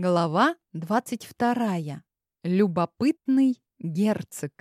Глава 22. Любопытный герцог.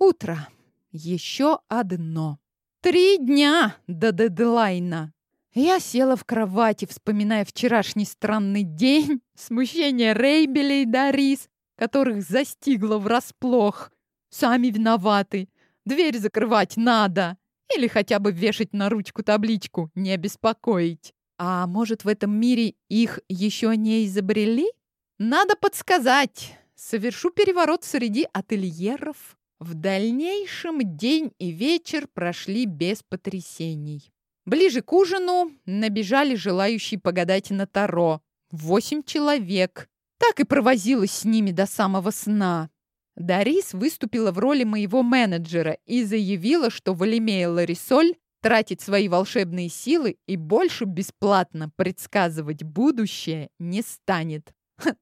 Утро. Еще одно. Три дня до дедлайна. Я села в кровати, вспоминая вчерашний странный день, смущение Рейбеля и Дарис, которых застигло врасплох. Сами виноваты. Дверь закрывать надо. Или хотя бы вешать на ручку табличку «Не беспокоить». А может, в этом мире их еще не изобрели? Надо подсказать. Совершу переворот среди ательеров. В дальнейшем день и вечер прошли без потрясений. Ближе к ужину набежали желающие погадать на Таро. Восемь человек. Так и провозилась с ними до самого сна. Дарис выступила в роли моего менеджера и заявила, что Валимея Ларисоль тратить свои волшебные силы и больше бесплатно предсказывать будущее не станет.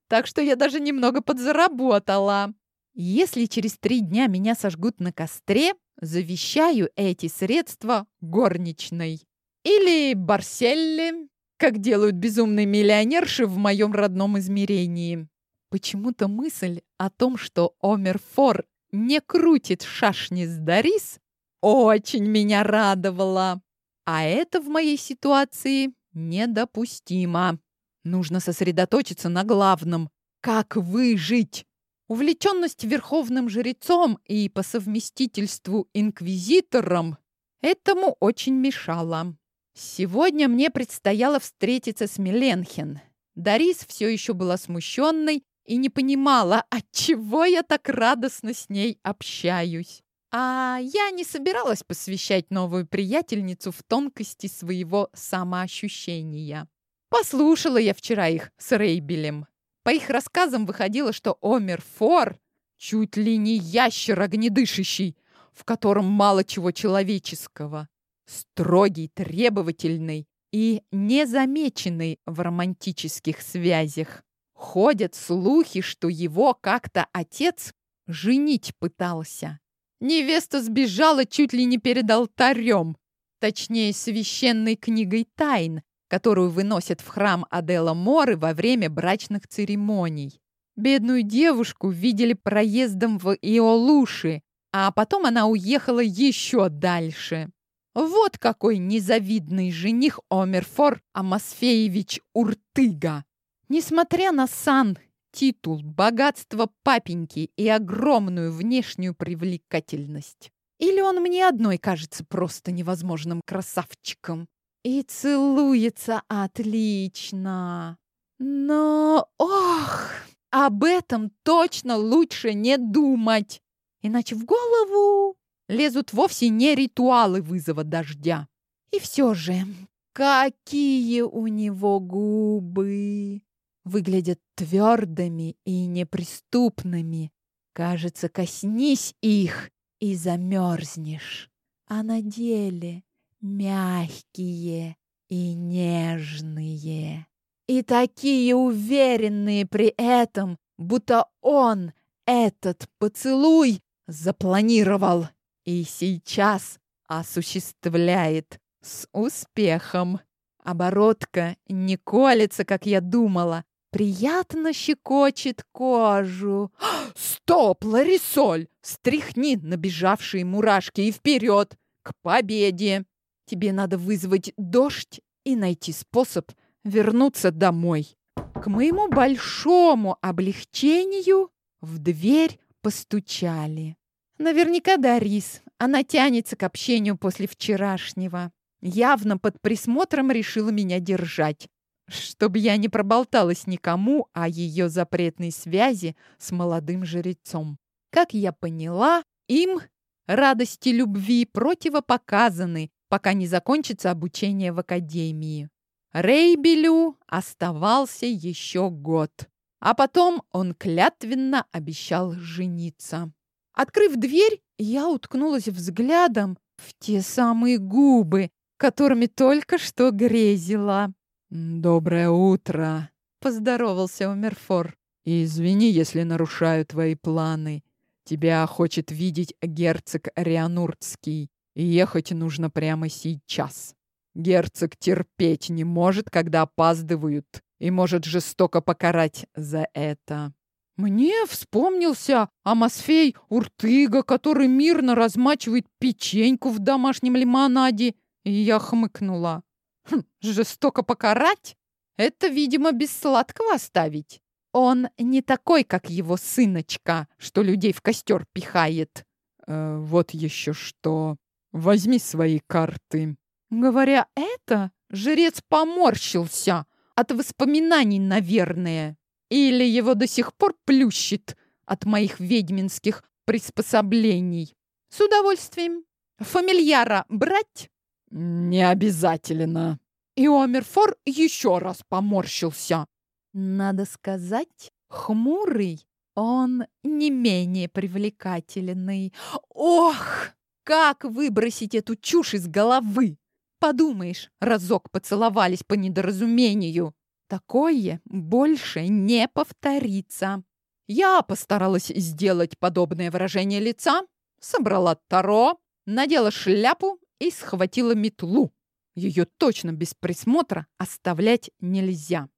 Так что я даже немного подзаработала. Если через три дня меня сожгут на костре, завещаю эти средства горничной. Или Барселле, как делают безумные миллионерши в моем родном измерении. Почему-то мысль о том, что Омерфор не крутит шашни с Дарис, очень меня радовало. А это в моей ситуации недопустимо. Нужно сосредоточиться на главном. Как выжить? Увлеченность верховным жрецом и по совместительству инквизитором этому очень мешала. Сегодня мне предстояло встретиться с Миленхен. Дарис все еще была смущенной и не понимала, отчего я так радостно с ней общаюсь. А я не собиралась посвящать новую приятельницу в тонкости своего самоощущения. Послушала я вчера их с Рейбелем. По их рассказам выходило, что Омер Фор чуть ли не ящер огнедышащий, в котором мало чего человеческого. Строгий, требовательный и незамеченный в романтических связях. Ходят слухи, что его как-то отец женить пытался. Невеста сбежала чуть ли не перед алтарем, точнее, священной книгой тайн, которую выносят в храм Адела Моры во время брачных церемоний. Бедную девушку видели проездом в Иолуши, а потом она уехала еще дальше. Вот какой незавидный жених Омерфор Амосфеевич Уртыга. Несмотря на сан титул, богатство папеньки и огромную внешнюю привлекательность. Или он мне одной кажется просто невозможным красавчиком. И целуется отлично. Но, ох, об этом точно лучше не думать. Иначе в голову лезут вовсе не ритуалы вызова дождя. И все же, какие у него губы! Выглядят твердыми и неприступными. Кажется, коснись их и замерзнешь. А на деле мягкие и нежные. И такие уверенные при этом, будто он этот поцелуй запланировал и сейчас осуществляет с успехом. Оборотка не колется, как я думала, Приятно щекочет кожу. Стоп, Ларисоль! Стряхни набежавшие мурашки и вперед! К победе! Тебе надо вызвать дождь и найти способ вернуться домой. К моему большому облегчению в дверь постучали. Наверняка Дарис. Она тянется к общению после вчерашнего. Явно под присмотром решила меня держать чтобы я не проболталась никому о ее запретной связи с молодым жрецом. Как я поняла, им радости любви противопоказаны, пока не закончится обучение в академии. Рейбелю оставался еще год, а потом он клятвенно обещал жениться. Открыв дверь, я уткнулась взглядом в те самые губы, которыми только что грезила. «Доброе утро!» — поздоровался Умерфор. «Извини, если нарушаю твои планы. Тебя хочет видеть герцог Риануртский, и ехать нужно прямо сейчас. Герцог терпеть не может, когда опаздывают и может жестоко покарать за это. Мне вспомнился Амосфей Уртыга, который мирно размачивает печеньку в домашнем лимонаде, и я хмыкнула. Жестоко покарать? Это, видимо, без сладкого оставить. Он не такой, как его сыночка, что людей в костер пихает. Э, вот еще что. Возьми свои карты. Говоря это, жрец поморщился. От воспоминаний, наверное. Или его до сих пор плющит от моих ведьминских приспособлений. С удовольствием. Фамильяра брать? Не обязательно. И Омерфор еще раз поморщился. Надо сказать, хмурый он не менее привлекательный. Ох, как выбросить эту чушь из головы? Подумаешь, разок поцеловались по недоразумению. Такое больше не повторится. Я постаралась сделать подобное выражение лица, собрала таро, надела шляпу и схватила метлу. Ее точно без присмотра оставлять нельзя.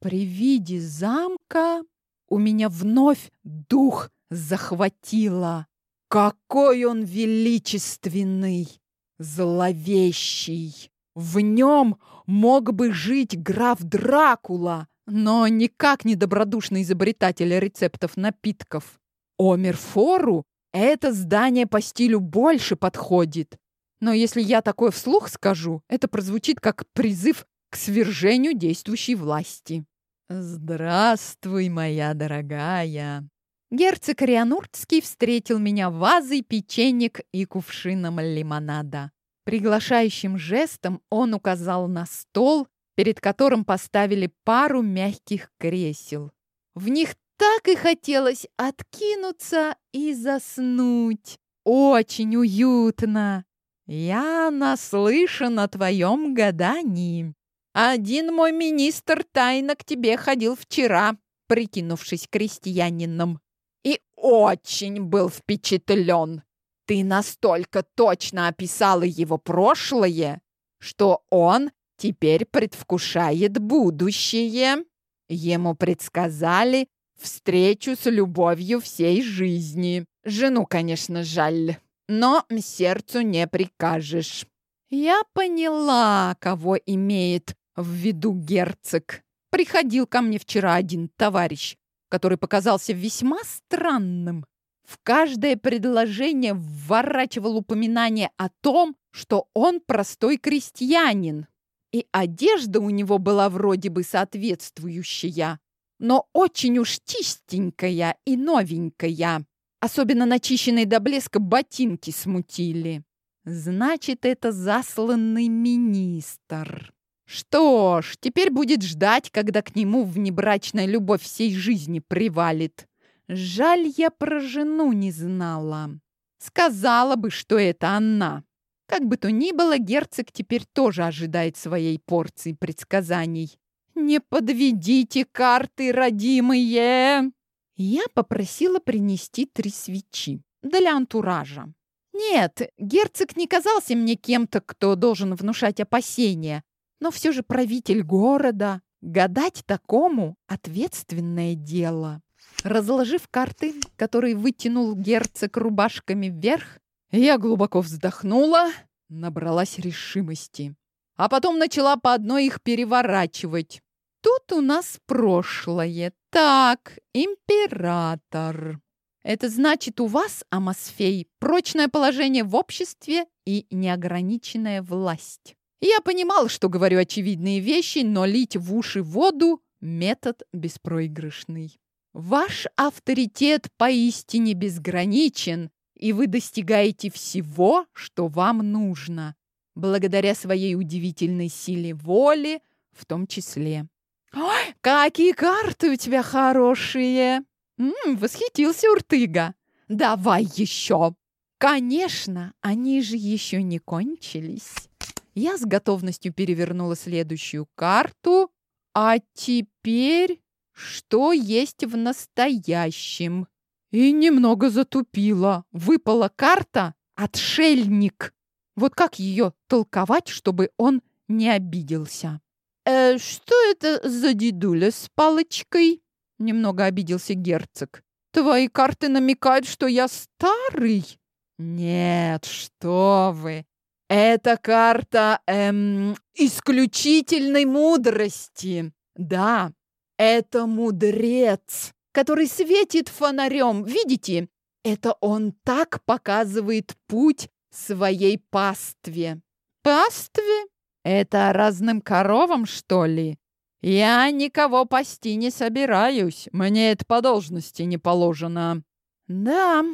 При виде замка у меня вновь дух захватило. Какой он величественный, зловещий! В нем мог бы жить граф Дракула, но никак не добродушный изобретатель рецептов напитков. Омерфору это здание по стилю больше подходит. Но если я такое вслух скажу, это прозвучит как призыв к свержению действующей власти. «Здравствуй, моя дорогая!» Герцог Риануртский встретил меня вазой печенек и кувшином лимонада. Приглашающим жестом он указал на стол, перед которым поставили пару мягких кресел. В них так и хотелось откинуться и заснуть. Очень уютно. Я наслышан о твоем гадании. Один мой министр тайно к тебе ходил вчера, прикинувшись крестьянином, и очень был впечатлен. Ты настолько точно описала его прошлое, что он теперь предвкушает будущее. Ему предсказали встречу с любовью всей жизни. Жену, конечно, жаль, но сердцу не прикажешь. Я поняла, кого имеет в виду герцог. Приходил ко мне вчера один товарищ, который показался весьма странным. В каждое предложение вворачивал упоминание о том, что он простой крестьянин. И одежда у него была вроде бы соответствующая, но очень уж чистенькая и новенькая. Особенно начищенные до блеска ботинки смутили. Значит, это засланный министр. Что ж, теперь будет ждать, когда к нему внебрачная любовь всей жизни привалит. Жаль, я про жену не знала. Сказала бы, что это она. Как бы то ни было, герцог теперь тоже ожидает своей порции предсказаний. «Не подведите карты, родимые!» Я попросила принести три свечи для антуража. Нет, герцог не казался мне кем-то, кто должен внушать опасения, но все же правитель города. Гадать такому — ответственное дело. Разложив карты, которые вытянул герцог рубашками вверх, я глубоко вздохнула, набралась решимости. А потом начала по одной их переворачивать. Тут у нас прошлое. Так, император. Это значит, у вас, Амосфей, прочное положение в обществе и неограниченная власть. Я понимал, что говорю очевидные вещи, но лить в уши воду – метод беспроигрышный. Ваш авторитет поистине безграничен, и вы достигаете всего, что вам нужно, благодаря своей удивительной силе воли в том числе. «Ой, какие карты у тебя хорошие!» М -м, Восхитился Уртыга. «Давай еще!» «Конечно, они же еще не кончились!» Я с готовностью перевернула следующую карту. А теперь что есть в настоящем? И немного затупила. Выпала карта «Отшельник». Вот как ее толковать, чтобы он не обиделся? Э, что это за дедуля с палочкой?» Немного обиделся герцог. «Твои карты намекают, что я старый?» «Нет, что вы! Это карта эм, исключительной мудрости. Да, это мудрец, который светит фонарем. Видите? Это он так показывает путь своей пастве. Пастве? Это разным коровам, что ли? Я никого пасти не собираюсь. Мне это по должности не положено. Да,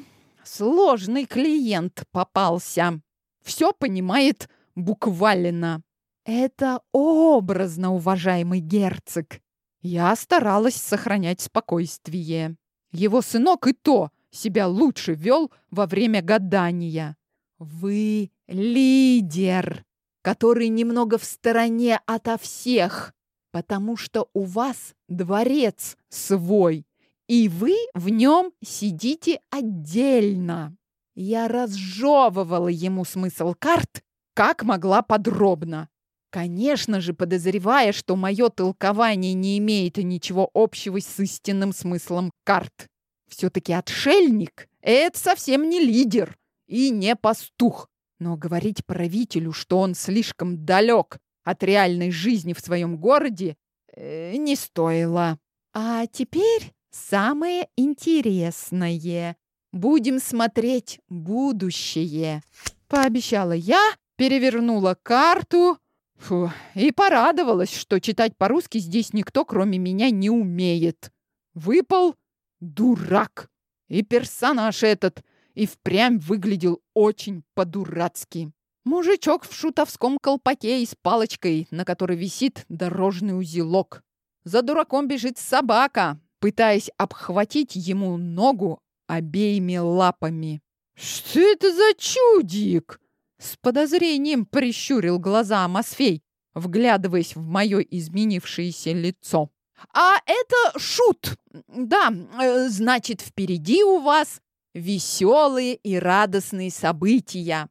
сложный клиент попался. Все понимает буквально. Это образно, уважаемый герцог. Я старалась сохранять спокойствие. Его сынок и то себя лучше вел во время гадания. Вы лидер, который немного в стороне ото всех, потому что у вас дворец свой, и вы в нем сидите отдельно. Я разжевывала ему смысл карт, как могла подробно. Конечно же, подозревая, что мое толкование не имеет ничего общего с истинным смыслом карт. Все-таки отшельник — это совсем не лидер и не пастух. Но говорить правителю, что он слишком далек от реальной жизни в своем городе, э, не стоило. А теперь самое интересное. Будем смотреть будущее. Пообещала я, перевернула карту фу, и порадовалась, что читать по-русски здесь никто, кроме меня, не умеет. Выпал дурак. И персонаж этот и впрямь выглядел очень по-дурацки. Мужичок в шутовском колпаке и с палочкой, на которой висит дорожный узелок. За дураком бежит собака, пытаясь обхватить ему ногу обеими лапами. «Что это за чудик?» С подозрением прищурил глаза Амосфей, вглядываясь в мое изменившееся лицо. «А это шут! Да, э, значит, впереди у вас веселые и радостные события.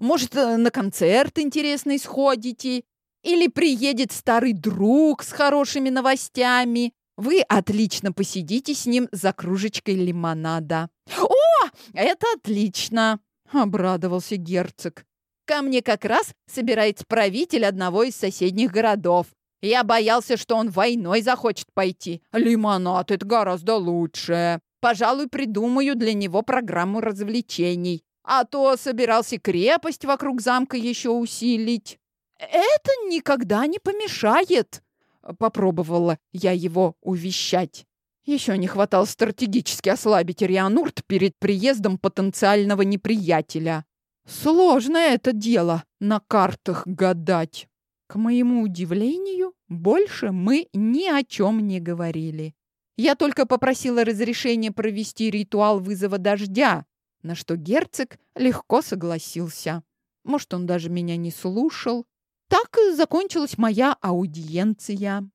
Может, э, на концерт интересный сходите? Или приедет старый друг с хорошими новостями? Вы отлично посидите с ним за кружечкой лимонада. «О, это отлично!» — обрадовался герцог. «Ко мне как раз собирается правитель одного из соседних городов. Я боялся, что он войной захочет пойти. Лимонад — это гораздо лучше. Пожалуй, придумаю для него программу развлечений. А то собирался крепость вокруг замка еще усилить. Это никогда не помешает!» Попробовала я его увещать. Еще не хватало стратегически ослабить Рианурт перед приездом потенциального неприятеля. Сложное это дело на картах гадать. К моему удивлению, больше мы ни о чем не говорили. Я только попросила разрешения провести ритуал вызова дождя, на что герцог легко согласился. Может, он даже меня не слушал. Так и закончилась моя аудиенция.